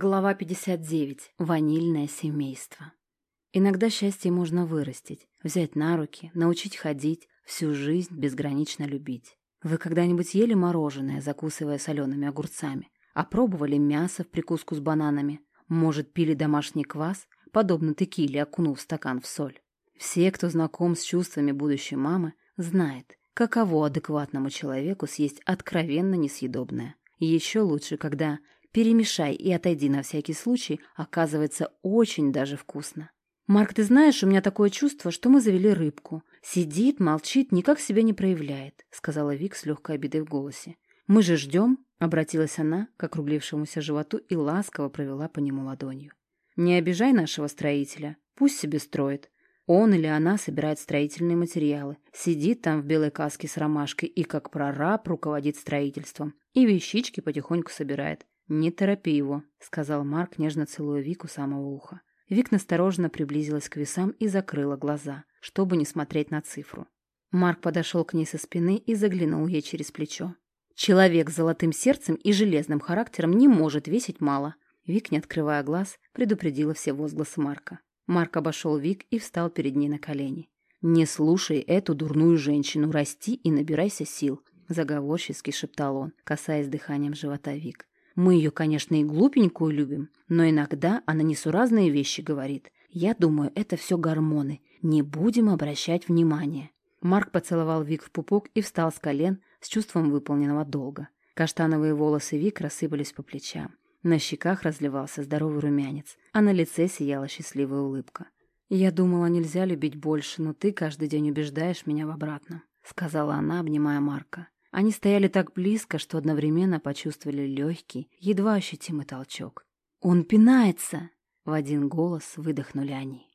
Глава 59. Ванильное семейство. Иногда счастье можно вырастить, взять на руки, научить ходить, всю жизнь безгранично любить. Вы когда-нибудь ели мороженое, закусывая солеными огурцами? А пробовали мясо в прикуску с бананами? Может, пили домашний квас, подобно текиле, окунув стакан в соль? Все, кто знаком с чувствами будущей мамы, знает, каково адекватному человеку съесть откровенно несъедобное. Еще лучше, когда Перемешай и отойди на всякий случай, оказывается очень даже вкусно. «Марк, ты знаешь, у меня такое чувство, что мы завели рыбку. Сидит, молчит, никак себя не проявляет», — сказала Вик с легкой обидой в голосе. «Мы же ждем», — обратилась она к округлившемуся животу и ласково провела по нему ладонью. «Не обижай нашего строителя, пусть себе строит. Он или она собирает строительные материалы, сидит там в белой каске с ромашкой и как прораб руководит строительством, и вещички потихоньку собирает. «Не торопи его», — сказал Марк, нежно целуя Вику самого уха. Вик настороженно приблизилась к весам и закрыла глаза, чтобы не смотреть на цифру. Марк подошел к ней со спины и заглянул ей через плечо. «Человек с золотым сердцем и железным характером не может весить мало». Вик, не открывая глаз, предупредила все возгласы Марка. Марк обошел Вик и встал перед ней на колени. «Не слушай эту дурную женщину, расти и набирайся сил», — заговорчески шептал он, касаясь дыханием живота Вик. Мы ее, конечно, и глупенькую любим, но иногда она несуразные вещи говорит. Я думаю, это все гормоны. Не будем обращать внимания. Марк поцеловал Вик в пупок и встал с колен с чувством выполненного долга. Каштановые волосы Вик рассыпались по плечам. На щеках разливался здоровый румянец, а на лице сияла счастливая улыбка. «Я думала, нельзя любить больше, но ты каждый день убеждаешь меня в обратном», — сказала она, обнимая Марка. Они стояли так близко, что одновременно почувствовали легкий, едва ощутимый толчок. «Он пинается!» — в один голос выдохнули они.